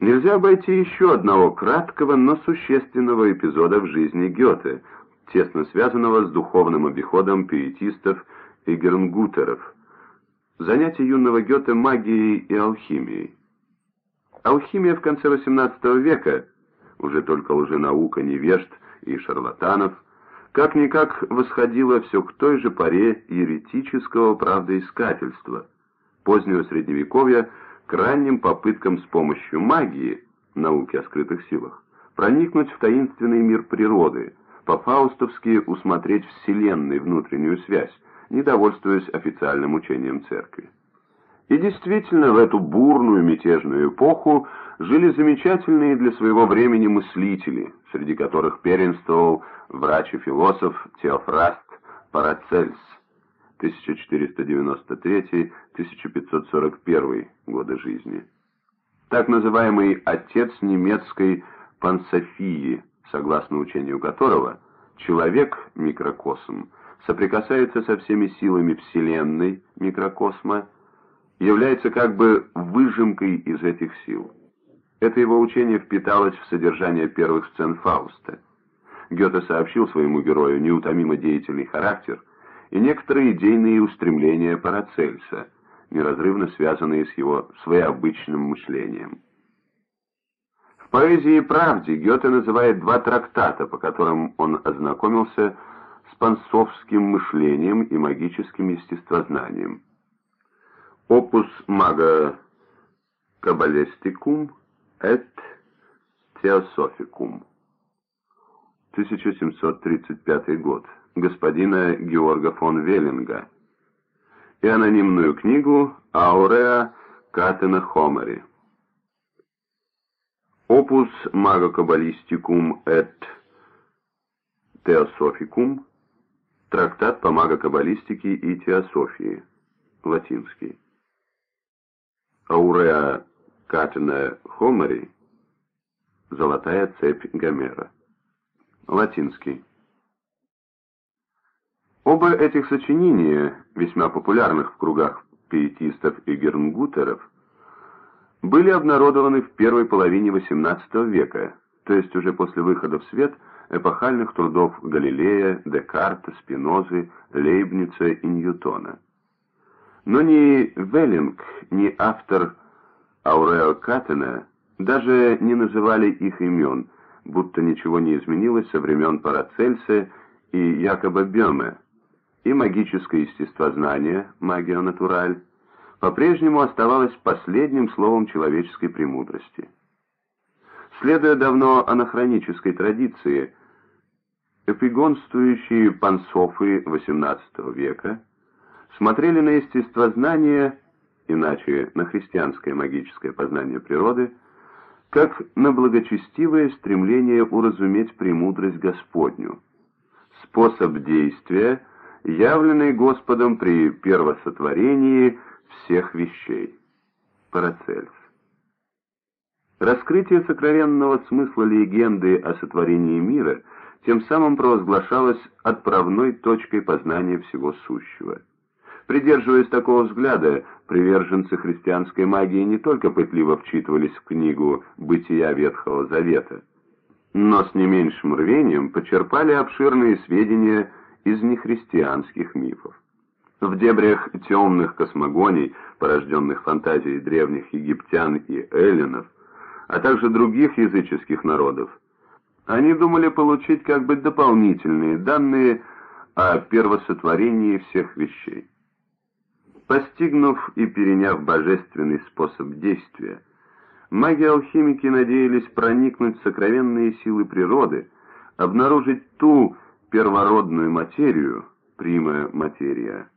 Нельзя обойти еще одного краткого, но существенного эпизода в жизни Гёте, тесно связанного с духовным обиходом пиетистов и гернгутеров. Занятие юного Гёте магией и алхимией. Алхимия в конце XVIII века, уже только лженаука невежд и шарлатанов, как-никак восходила все к той же паре еретического правдоискательства, позднего Средневековья к ранним попыткам с помощью магии, науки о скрытых силах, проникнуть в таинственный мир природы, по-фаустовски усмотреть Вселенной внутреннюю связь, недовольствуясь официальным учением Церкви. И действительно, в эту бурную мятежную эпоху жили замечательные для своего времени мыслители, среди которых первенствовал врач и философ Теофраст Парацельс 1493-1541 годы жизни. Так называемый «отец немецкой пансофии», согласно учению которого человек, микрокосм, соприкасается со всеми силами Вселенной, микрокосма, является как бы выжимкой из этих сил. Это его учение впиталось в содержание первых сцен Фауста. Гёте сообщил своему герою неутомимо деятельный характер и некоторые идейные устремления Парацельса, неразрывно связанные с его своеобычным мышлением. В поэзии и правде Гёте называет два трактата, по которым он ознакомился с пансовским мышлением и магическим естествознанием. Opus Maga Cabalisticum et Theosophicum. 1735 год. Господина Георга фон Веллинга. И анонимную книгу Ауреа Катена Хомери. Maga Cabalisticum et Theosophicum. Трактат по магокаббалистике и теософии. Латинский. Ауреа Катина Хомери «Золотая цепь Гомера». Латинский. Оба этих сочинения, весьма популярных в кругах пиетистов и гернгутеров, были обнародованы в первой половине XVIII века, то есть уже после выхода в свет эпохальных трудов Галилея, Декарта, Спинозы, Лейбница и Ньютона. Но ни Веллинг, ни автор Аурео Каттена даже не называли их имен, будто ничего не изменилось со времен Парацельса и Якоба Бёме, и магическое естествознание, магия натураль, по-прежнему оставалось последним словом человеческой премудрости. Следуя давно анахронической традиции, эпигонствующие пансофы XVIII века смотрели на естествознание, иначе на христианское магическое познание природы, как на благочестивое стремление уразуметь премудрость Господню, способ действия, явленный Господом при первосотворении всех вещей. Парацельс. Раскрытие сокровенного смысла легенды о сотворении мира тем самым провозглашалось отправной точкой познания всего сущего. Придерживаясь такого взгляда, приверженцы христианской магии не только пытливо вчитывались в книгу «Бытия Ветхого Завета», но с не меньшим рвением почерпали обширные сведения из нехристианских мифов. В дебрях темных космогоний, порожденных фантазией древних египтян и эллинов, а также других языческих народов, они думали получить как бы дополнительные данные о первосотворении всех вещей. Постигнув и переняв божественный способ действия, маги-алхимики надеялись проникнуть в сокровенные силы природы, обнаружить ту первородную материю, прима материя,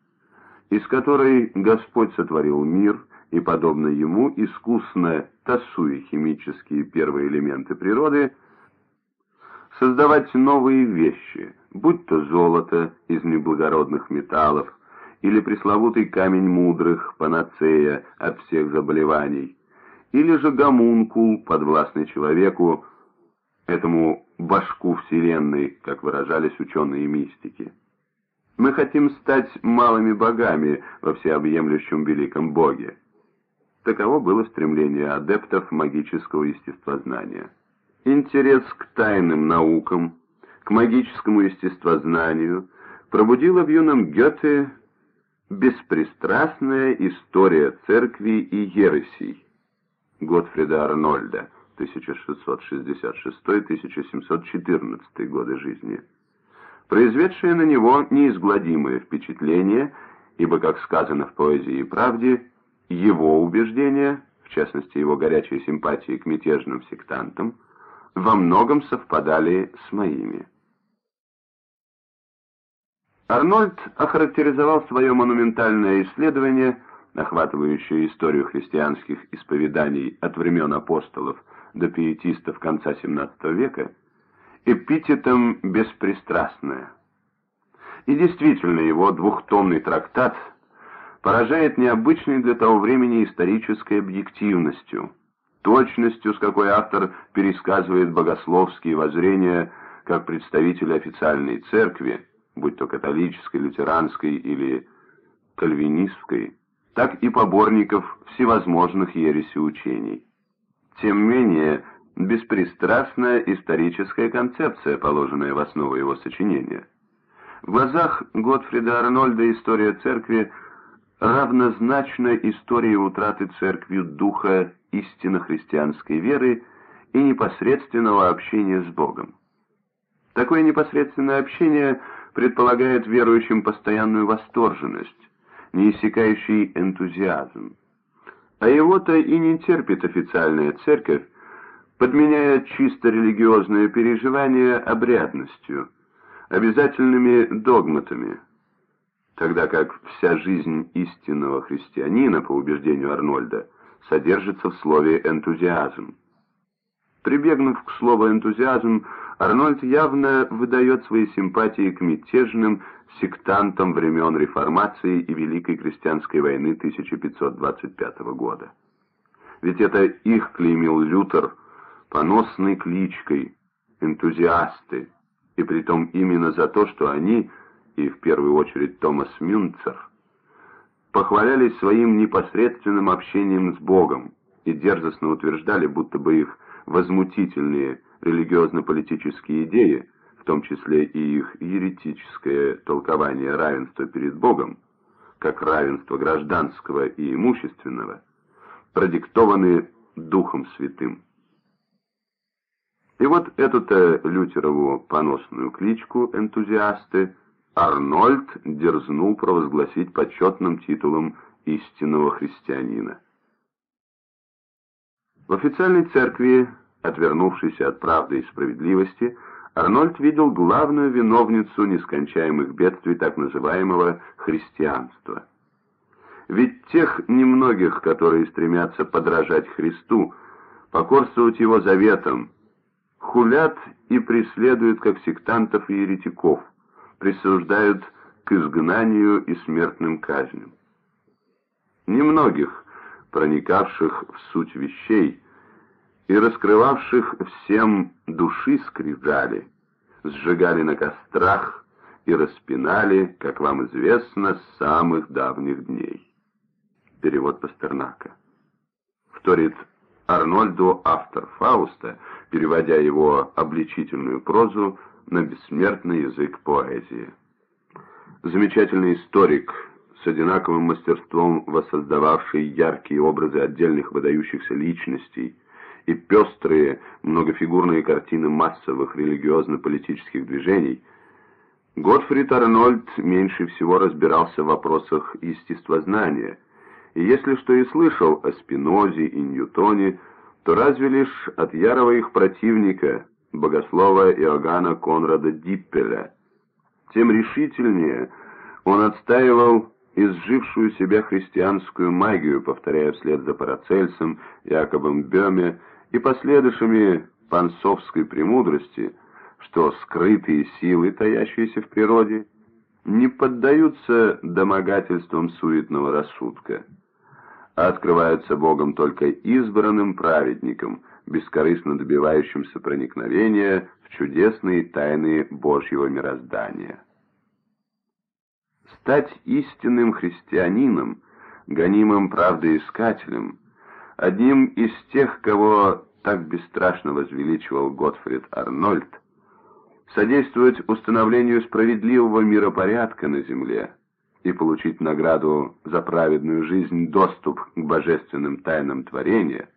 из которой Господь сотворил мир и, подобно ему, искусно тасуя химические первые элементы природы, создавать новые вещи, будь то золото из неблагородных металлов, или пресловутый камень мудрых, панацея от всех заболеваний, или же гомункул, подвластный человеку, этому башку Вселенной, как выражались ученые мистики. Мы хотим стать малыми богами во всеобъемлющем великом Боге. Таково было стремление адептов магического естествознания. Интерес к тайным наукам, к магическому естествознанию пробудила в юном Гёте беспристрастная история церкви и ересей Готфрида Арнольда 1666-1714 годы жизни, произведшая на него неизгладимое впечатление, ибо, как сказано в поэзии и правде, его убеждения, в частности его горячие симпатии к мятежным сектантам, во многом совпадали с моими. Арнольд охарактеризовал свое монументальное исследование, охватывающее историю христианских исповеданий от времен апостолов до пиетистов конца XVII века, эпитетом «беспристрастное». И действительно, его двухтомный трактат – поражает необычной для того времени исторической объективностью, точностью, с какой автор пересказывает богословские воззрения как представители официальной церкви, будь то католической, лютеранской или кальвинистской, так и поборников всевозможных ереси учений. Тем менее, беспристрастная историческая концепция, положенная в основу его сочинения. В глазах Готфрида Арнольда история церкви равнозначна истории утраты церковью духа истинно христианской веры и непосредственного общения с Богом. Такое непосредственное общение предполагает верующим постоянную восторженность, неиссякающий энтузиазм. А его-то и не терпит официальная церковь, подменяя чисто религиозное переживание обрядностью, обязательными догматами – тогда как вся жизнь истинного христианина, по убеждению Арнольда, содержится в слове «энтузиазм». Прибегнув к слову «энтузиазм», Арнольд явно выдает свои симпатии к мятежным сектантам времен Реформации и Великой Крестьянской войны 1525 года. Ведь это их клеймил Лютер поносной кличкой «энтузиасты», и притом именно за то, что они – и в первую очередь Томас Мюнцер, похвалялись своим непосредственным общением с Богом и дерзостно утверждали, будто бы их возмутительные религиозно-политические идеи, в том числе и их еретическое толкование равенства перед Богом, как равенство гражданского и имущественного, продиктованы Духом Святым. И вот эту-то Лютерову поносную кличку энтузиасты Арнольд дерзнул провозгласить почетным титулом истинного христианина. В официальной церкви, отвернувшейся от правды и справедливости, Арнольд видел главную виновницу нескончаемых бедствий так называемого христианства. Ведь тех немногих, которые стремятся подражать Христу, покорствовать Его заветам, хулят и преследуют как сектантов и еретиков, присуждают к изгнанию и смертным казням. Немногих, проникавших в суть вещей и раскрывавших всем души скрижали, сжигали на кострах и распинали, как вам известно, с самых давних дней. Перевод Пастернака. Вторит Арнольду автор Фауста, переводя его обличительную прозу на бессмертный язык поэзии. Замечательный историк, с одинаковым мастерством воссоздававший яркие образы отдельных выдающихся личностей и пестрые многофигурные картины массовых религиозно-политических движений, Готфрид Арнольд меньше всего разбирался в вопросах естествознания, и если что и слышал о Спинозе и Ньютоне, то разве лишь от ярого их противника, богослова Иоганна Конрада Диппеля. Тем решительнее он отстаивал изжившую себя христианскую магию, повторяя вслед за Парацельсом, Якобом Беме и последующими пансовской премудрости, что скрытые силы, таящиеся в природе, не поддаются домогательствам суетного рассудка, а открываются Богом только избранным праведникам, бескорыстно добивающимся проникновения в чудесные тайны Божьего мироздания. Стать истинным христианином, гонимым правдоискателем, одним из тех, кого так бесстрашно возвеличивал Готфрид Арнольд, содействовать установлению справедливого миропорядка на земле и получить награду за праведную жизнь доступ к божественным тайнам творения,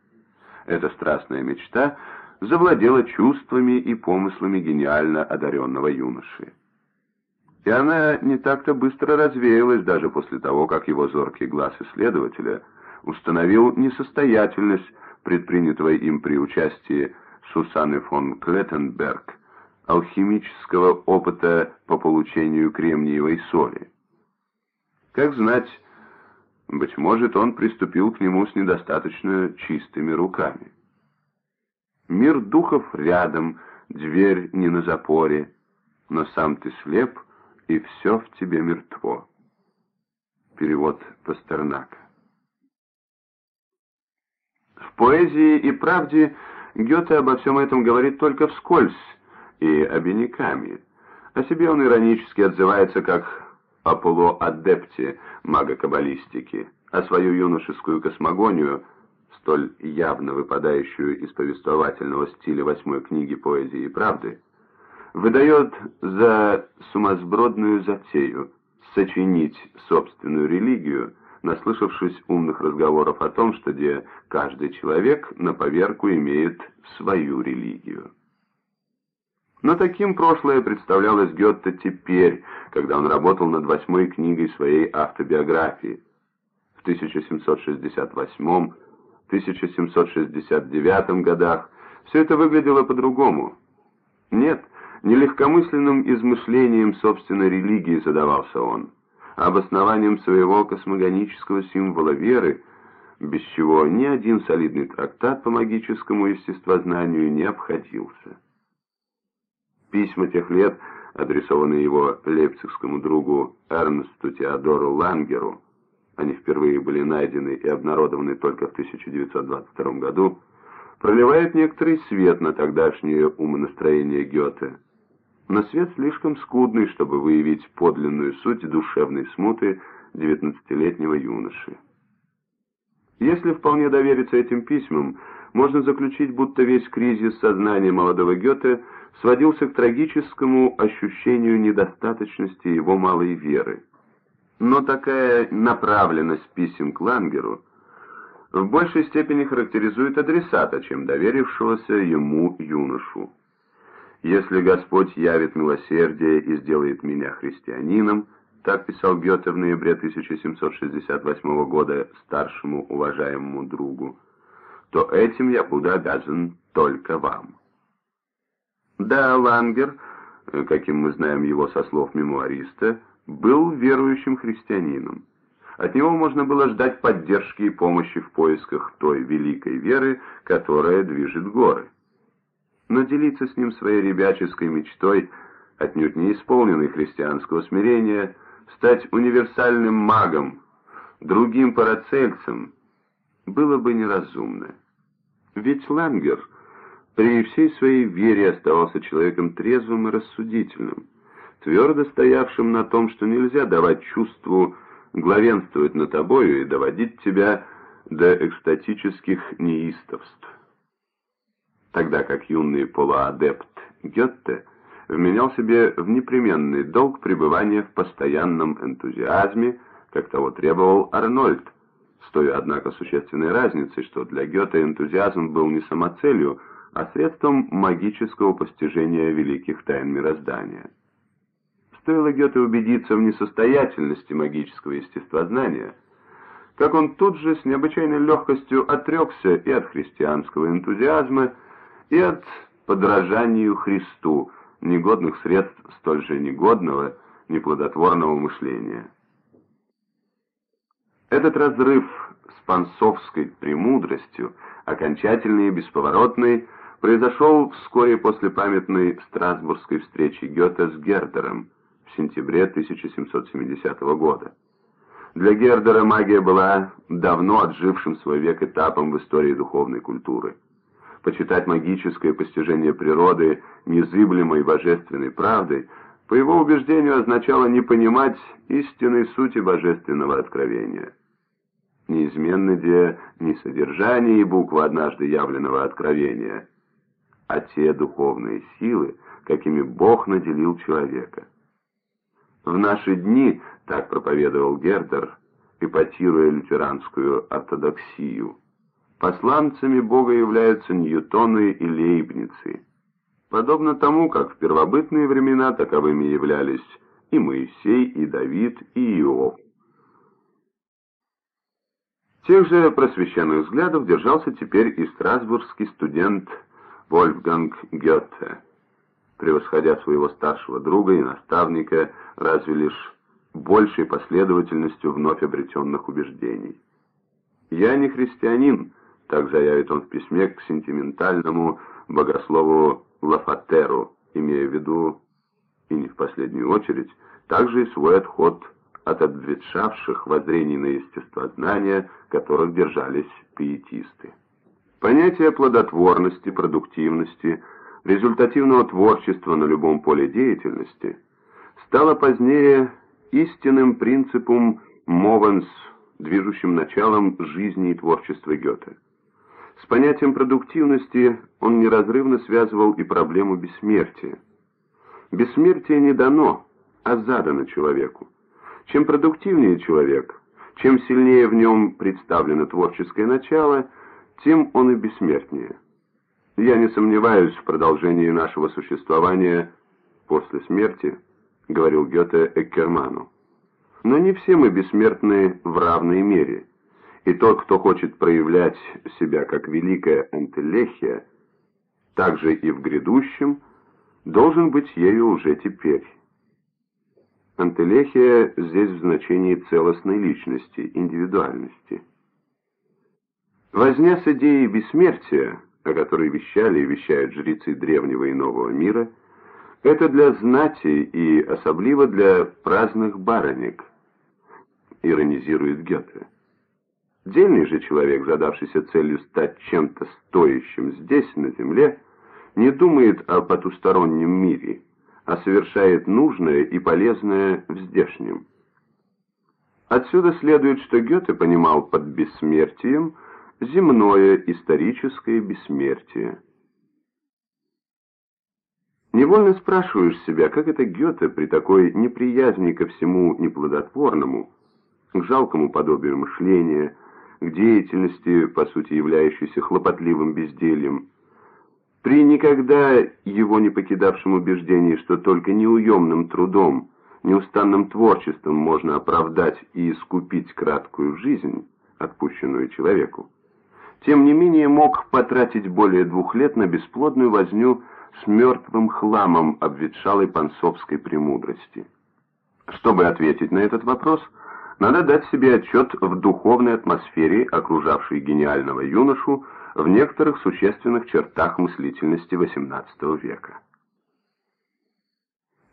эта страстная мечта завладела чувствами и помыслами гениально одаренного юноши. И она не так-то быстро развеялась даже после того, как его зоркий глаз исследователя установил несостоятельность предпринятого им при участии Сусанны фон Клеттенберг алхимического опыта по получению кремниевой соли. Как знать, быть может, он приступил к нему с недостаточно чистыми руками. Мир духов рядом, дверь не на запоре, но сам ты слеп, и все в тебе мертво. Перевод Пастернака. В поэзии и правде Гёте обо всем этом говорит только вскользь и обиняками. О себе он иронически отзывается как о полуадепте магокаббалистики, а свою юношескую космогонию, столь явно выпадающую из повествовательного стиля восьмой книги поэзии и правды, выдает за сумасбродную затею сочинить собственную религию, наслышавшись умных разговоров о том, что где каждый человек на поверку имеет свою религию. Но таким прошлое представлялось Гетте теперь, когда он работал над восьмой книгой своей автобиографии. В 1768-1769 годах все это выглядело по-другому. Нет, не легкомысленным измышлением собственной религии задавался он, обоснованием своего космогонического символа веры, без чего ни один солидный трактат по магическому естествознанию не обходился. Письма тех лет, адресованные его лейпцигскому другу Эрнсту Теодору Лангеру, они впервые были найдены и обнародованы только в 1922 году, проливают некоторый свет на тогдашнее умонастроение Гёте. Но свет слишком скудный, чтобы выявить подлинную суть душевной смуты девятнадцатилетнего юноши. Если вполне довериться этим письмам, можно заключить, будто весь кризис сознания молодого Гёте – сводился к трагическому ощущению недостаточности его малой веры. Но такая направленность писем к Лангеру в большей степени характеризует адресата, чем доверившегося ему юношу. «Если Господь явит милосердие и сделает меня христианином», так писал Гёте в ноябре 1768 года старшему уважаемому другу, то этим я буду обязан только вам. Да, Лангер, каким мы знаем его со слов мемуариста, был верующим христианином. От него можно было ждать поддержки и помощи в поисках той великой веры, которая движет горы. Но делиться с ним своей ребяческой мечтой, отнюдь не исполненной христианского смирения, стать универсальным магом, другим парацельцем, было бы неразумно. Ведь Лангер — при всей своей вере оставался человеком трезвым и рассудительным, твердо стоявшим на том, что нельзя давать чувству главенствовать над тобою и доводить тебя до экстатических неистовств. Тогда как юный полуадепт Гетте вменял себе в непременный долг пребывания в постоянном энтузиазме, как того требовал Арнольд, с той, однако, существенной разницей, что для Гёте энтузиазм был не самоцелью, а средством магического постижения великих тайн мироздания. Стоило Гёте убедиться в несостоятельности магического естествознания, как он тут же с необычайной легкостью отрекся и от христианского энтузиазма, и от подражанию Христу, негодных средств столь же негодного, неплодотворного мышления. Этот разрыв с пансовской премудростью, окончательный и бесповоротный, произошел вскоре после памятной Страсбургской встречи Гёте с Гердером в сентябре 1770 года. Для Гердера магия была давно отжившим свой век этапом в истории духовной культуры. Почитать магическое постижение природы незыблемой божественной правдой, по его убеждению, означало не понимать истинной сути божественного откровения. Неизменны где не содержание и буква однажды явленного откровения, а те духовные силы, какими Бог наделил человека. В наши дни, так проповедовал Гердер, эпатируя лютеранскую ортодоксию, посланцами Бога являются Ньютоны и Лейбницы, подобно тому, как в первобытные времена таковыми являлись и Моисей, и Давид, и Иов. Тех же просвещенных взглядов держался теперь и страсбургский студент Вольфганг Гетте, превосходя своего старшего друга и наставника разве лишь большей последовательностью вновь обретенных убеждений. «Я не христианин», — так заявит он в письме к сентиментальному богослову Лафатеру, имея в виду, и не в последнюю очередь, также и свой отход от обветшавших воззрений на естествознание, которых держались пиетисты. Понятие плодотворности, продуктивности, результативного творчества на любом поле деятельности стало позднее истинным принципом Мовенс, движущим началом жизни и творчества Гёте. С понятием продуктивности он неразрывно связывал и проблему бессмертия. Бессмертие не дано, а задано человеку. Чем продуктивнее человек, чем сильнее в нем представлено творческое начало, тем он и бессмертнее. Я не сомневаюсь в продолжении нашего существования после смерти, говорил Гёте Эккерману. Но не все мы бессмертны в равной мере. И тот, кто хочет проявлять себя как великая антелехия, также и в грядущем, должен быть ею уже теперь. Антелехия здесь в значении целостной личности, индивидуальности. Возня с идеей бессмертия, о которой вещали и вещают жрецы древнего и нового мира, это для знати и особливо для праздных баронек, иронизирует Гёте. Дельный же человек, задавшийся целью стать чем-то стоящим здесь, на земле, не думает о потустороннем мире – а совершает нужное и полезное в здешнем. Отсюда следует, что Гёте понимал под бессмертием земное историческое бессмертие. Невольно спрашиваешь себя, как это Гёте при такой неприязни ко всему неплодотворному, к жалкому подобию мышления, к деятельности, по сути являющейся хлопотливым бездельем, при никогда его не покидавшем убеждении, что только неуемным трудом, неустанным творчеством можно оправдать и искупить краткую жизнь, отпущенную человеку, тем не менее мог потратить более двух лет на бесплодную возню с мертвым хламом обветшалой пансовской премудрости. Чтобы ответить на этот вопрос, надо дать себе отчет в духовной атмосфере, окружавшей гениального юношу, в некоторых существенных чертах мыслительности XVIII века.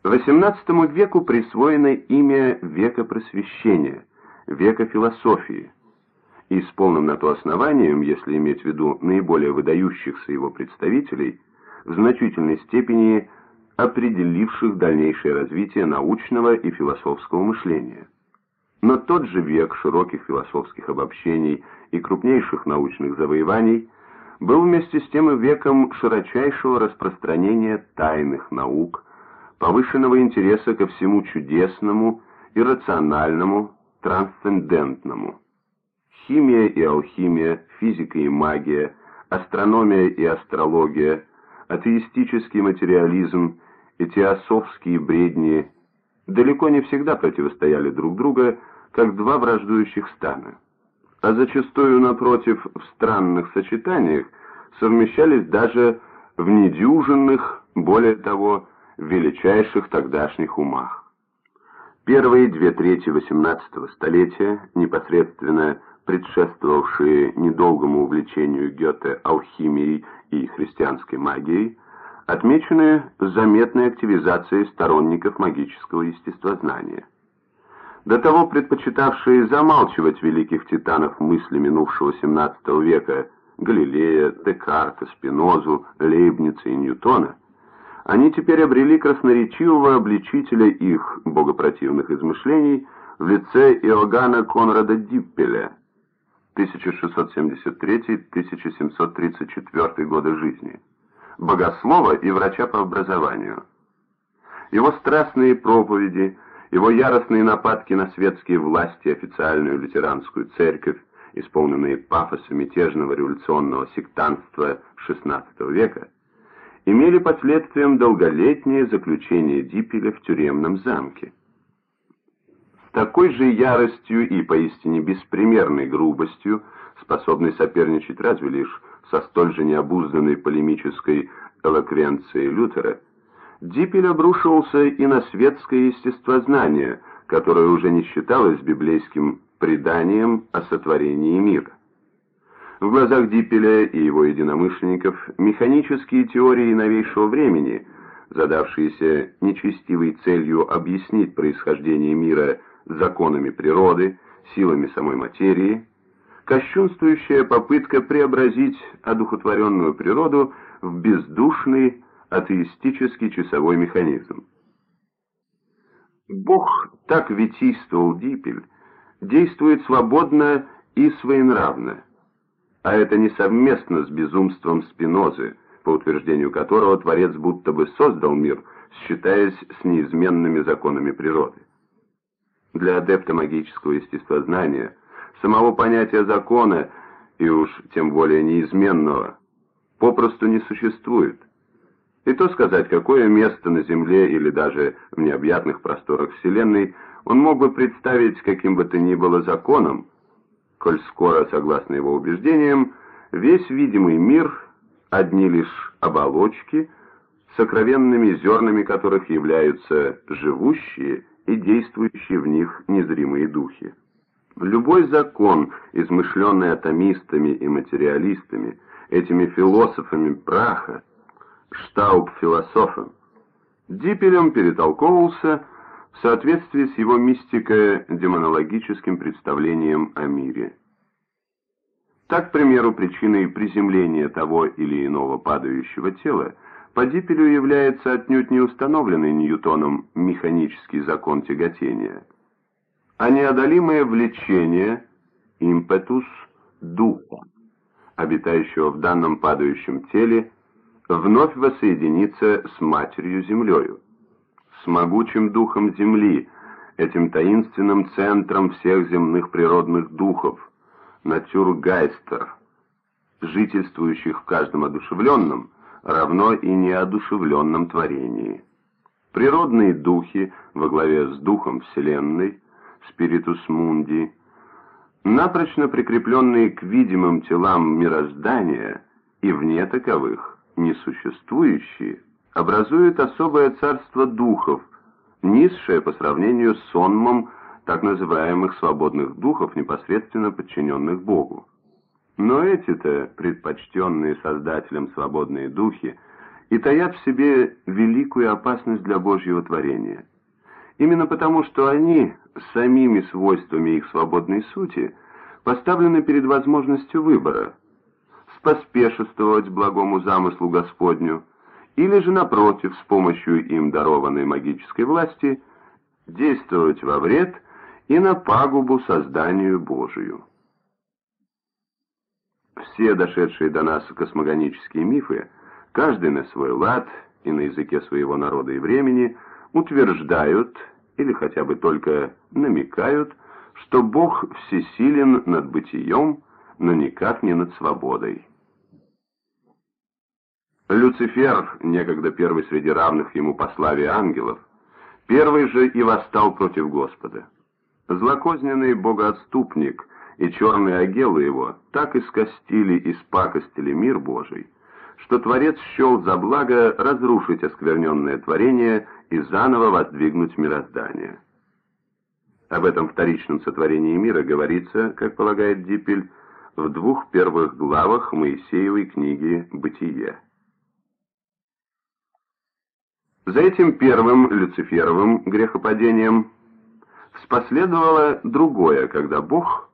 XVIII веку присвоено имя века просвещения, века философии, и с полным на то основанием, если иметь в виду наиболее выдающихся его представителей, в значительной степени определивших дальнейшее развитие научного и философского мышления. Но тот же век широких философских обобщений и крупнейших научных завоеваний был вместе с тем и веком широчайшего распространения тайных наук, повышенного интереса ко всему чудесному, иррациональному, трансцендентному. Химия и алхимия, физика и магия, астрономия и астрология, атеистический материализм и теософские бредни далеко не всегда противостояли друг друга, как два враждующих стана а зачастую, напротив, в странных сочетаниях совмещались даже в недюжинных, более того, величайших тогдашних умах. Первые две трети XVIII столетия, непосредственно предшествовавшие недолгому увлечению Гёте алхимией и христианской магией, отмечены заметной активизацией сторонников магического естествознания. До того предпочитавшие замалчивать великих титанов мысли минувшего XVII века Галилея, Декарта, Спинозу, Лейбница и Ньютона, они теперь обрели красноречивого обличителя их богопротивных измышлений в лице Иоганна Конрада Диппеля, 1673-1734 годы жизни, богослова и врача по образованию. Его страстные проповеди, его яростные нападки на светские власти официальную лютеранскую церковь, исполненные пафоса мятежного революционного сектантства XVI века, имели последствием долголетнее заключение Диппеля в тюремном замке. С такой же яростью и поистине беспримерной грубостью, способной соперничать разве лишь со столь же необузданной полемической элоквенцией Лютера, Диппель обрушивался и на светское естествознание, которое уже не считалось библейским преданием о сотворении мира. В глазах Диппеля и его единомышленников механические теории новейшего времени, задавшиеся нечестивой целью объяснить происхождение мира законами природы, силами самой материи, кощунствующая попытка преобразить одухотворенную природу в бездушный атеистический часовой механизм. Бог, так витийствовал Диппель, действует свободно и своенравно, а это не совместно с безумством Спинозы, по утверждению которого Творец будто бы создал мир, считаясь с неизменными законами природы. Для адепта магического естествознания самого понятия закона, и уж тем более неизменного, попросту не существует. И то сказать, какое место на Земле или даже в необъятных просторах Вселенной он мог бы представить каким бы то ни было законом, коль скоро, согласно его убеждениям, весь видимый мир — одни лишь оболочки, сокровенными зернами которых являются живущие и действующие в них незримые духи. Любой закон, измышленный атомистами и материалистами, этими философами праха, штауб-философом, Диппелем перетолковывался в соответствии с его мистико-демонологическим представлением о мире. Так, к примеру, причиной приземления того или иного падающего тела по Диппелю является отнюдь не установленный Ньютоном механический закон тяготения, а неодолимое влечение, импетус, духа, обитающего в данном падающем теле, вновь воссоединиться с Матерью-Землею с могучим духом Земли, этим таинственным центром всех земных природных духов, натюргайстер, жительствующих в каждом одушевленном, равно и неодушевленном творении. Природные духи во главе с духом Вселенной, спиритус мунди, напрочно прикрепленные к видимым телам мироздания и вне таковых, несуществующие, образует особое царство духов, низшее по сравнению с сонмом так называемых свободных духов, непосредственно подчиненных Богу. Но эти-то, предпочтенные Создателем свободные духи, и таят в себе великую опасность для Божьего творения. Именно потому, что они, самими свойствами их свободной сути, поставлены перед возможностью выбора – споспешествовать благому замыслу Господню – или же, напротив, с помощью им дарованной магической власти, действовать во вред и на пагубу созданию Божию. Все дошедшие до нас космогонические мифы, каждый на свой лад и на языке своего народа и времени, утверждают, или хотя бы только намекают, что Бог всесилен над бытием, но никак не над свободой. Люцифер, некогда первый среди равных ему по славе ангелов, первый же и восстал против Господа. Злокозненный богоотступник и черные агелы его так искостили и спакостили мир Божий, что Творец счел за благо разрушить оскверненное творение и заново воздвигнуть мироздание. Об этом вторичном сотворении мира говорится, как полагает Диппель, в двух первых главах Моисеевой книги «Бытие». За этим первым Люциферовым грехопадением споследовало другое, когда Бог,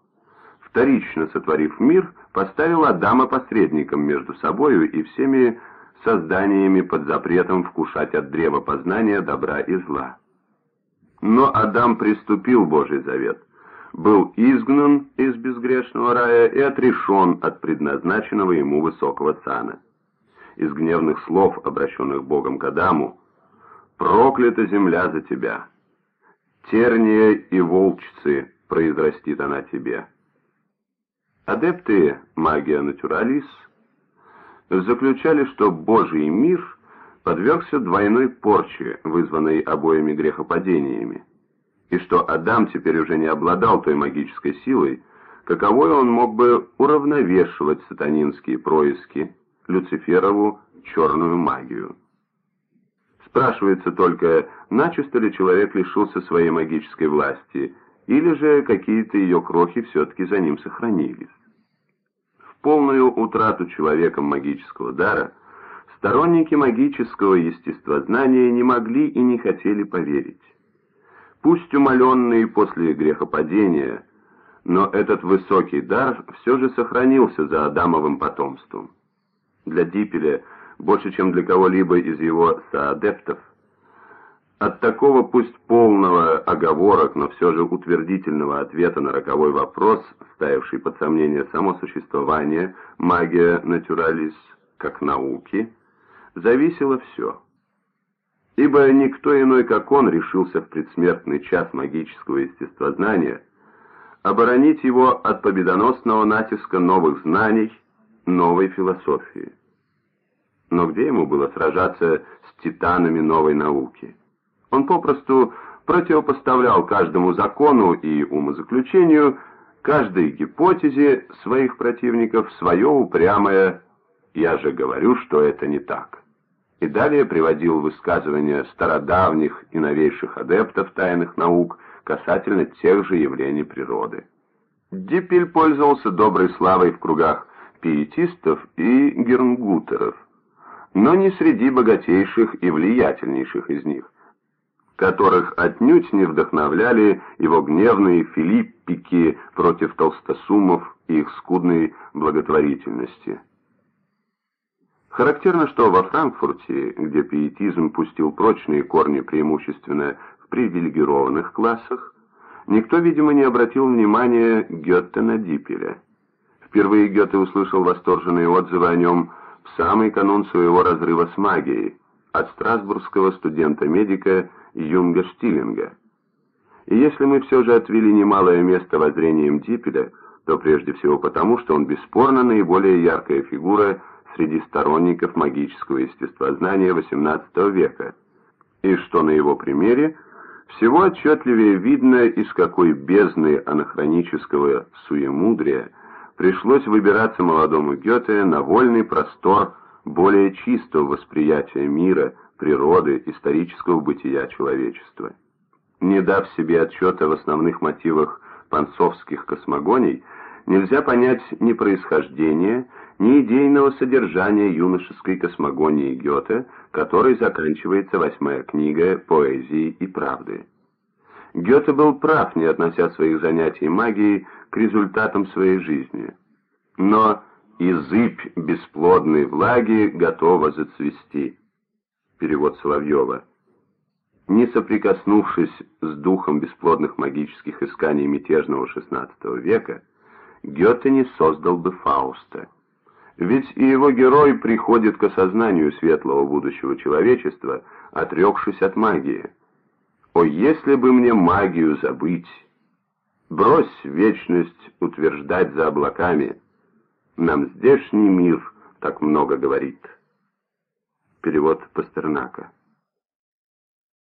вторично сотворив мир, поставил Адама посредником между собою и всеми созданиями под запретом вкушать от древа познания добра и зла. Но Адам приступил Божий завет, был изгнан из безгрешного рая и отрешен от предназначенного ему высокого сана. Из гневных слов, обращенных Богом к Адаму, «Проклята земля за тебя! Терния и волчцы произрастит она тебе!» Адепты магия натуралис заключали, что Божий мир подвергся двойной порче, вызванной обоими грехопадениями и что Адам теперь уже не обладал той магической силой, каковой он мог бы уравновешивать сатанинские происки, Люциферову черную магию. Спрашивается только, начисто ли человек лишился своей магической власти, или же какие-то ее крохи все-таки за ним сохранились. В полную утрату человеком магического дара сторонники магического естествознания не могли и не хотели поверить пусть умаленный после грехопадения, но этот высокий дар все же сохранился за Адамовым потомством. Для Дипеля, больше чем для кого-либо из его соадептов, от такого пусть полного оговорок, но все же утвердительного ответа на роковой вопрос, ставивший под сомнение само существование магия натуралис как науки, зависело все ибо никто иной, как он, решился в предсмертный час магического естествознания оборонить его от победоносного натиска новых знаний, новой философии. Но где ему было сражаться с титанами новой науки? Он попросту противопоставлял каждому закону и умозаключению, каждой гипотезе своих противников свое упрямое «я же говорю, что это не так» и далее приводил высказывания стародавних и новейших адептов тайных наук касательно тех же явлений природы. Диппель пользовался доброй славой в кругах пиетистов и гернгутеров, но не среди богатейших и влиятельнейших из них, которых отнюдь не вдохновляли его гневные филиппики против толстосумов и их скудной благотворительности. Характерно, что во Франкфурте, где пиетизм пустил прочные корни преимущественно в привилегированных классах, никто, видимо, не обратил внимания Гетте на Диппеля. Впервые Гетте услышал восторженные отзывы о нем в самый канун своего разрыва с магией от страсбургского студента-медика Юнга Штиллинга. И если мы все же отвели немалое место воззрением Диппеля, то прежде всего потому, что он бесспорно наиболее яркая фигура среди сторонников магического естествознания XVIII века, и что на его примере всего отчетливее видно, из какой бездны анахронического суемудрия пришлось выбираться молодому Гёте на вольный простор более чистого восприятия мира, природы, исторического бытия человечества. Не дав себе отчета в основных мотивах панцовских космогоний, нельзя понять ни происхождение, ни идейного содержания юношеской космогонии Гёте, которой заканчивается восьмая книга «Поэзии и правды». Гёте был прав, не относя своих занятий магией к результатам своей жизни. Но и бесплодной влаги готова зацвести. Перевод Соловьева. Не соприкоснувшись с духом бесплодных магических исканий мятежного XVI века, Гёте не создал бы Фауста. Ведь и его герой приходит к осознанию светлого будущего человечества, отрекшись от магии. «О, если бы мне магию забыть! Брось вечность утверждать за облаками! Нам здешний мир так много говорит». Перевод Пастернака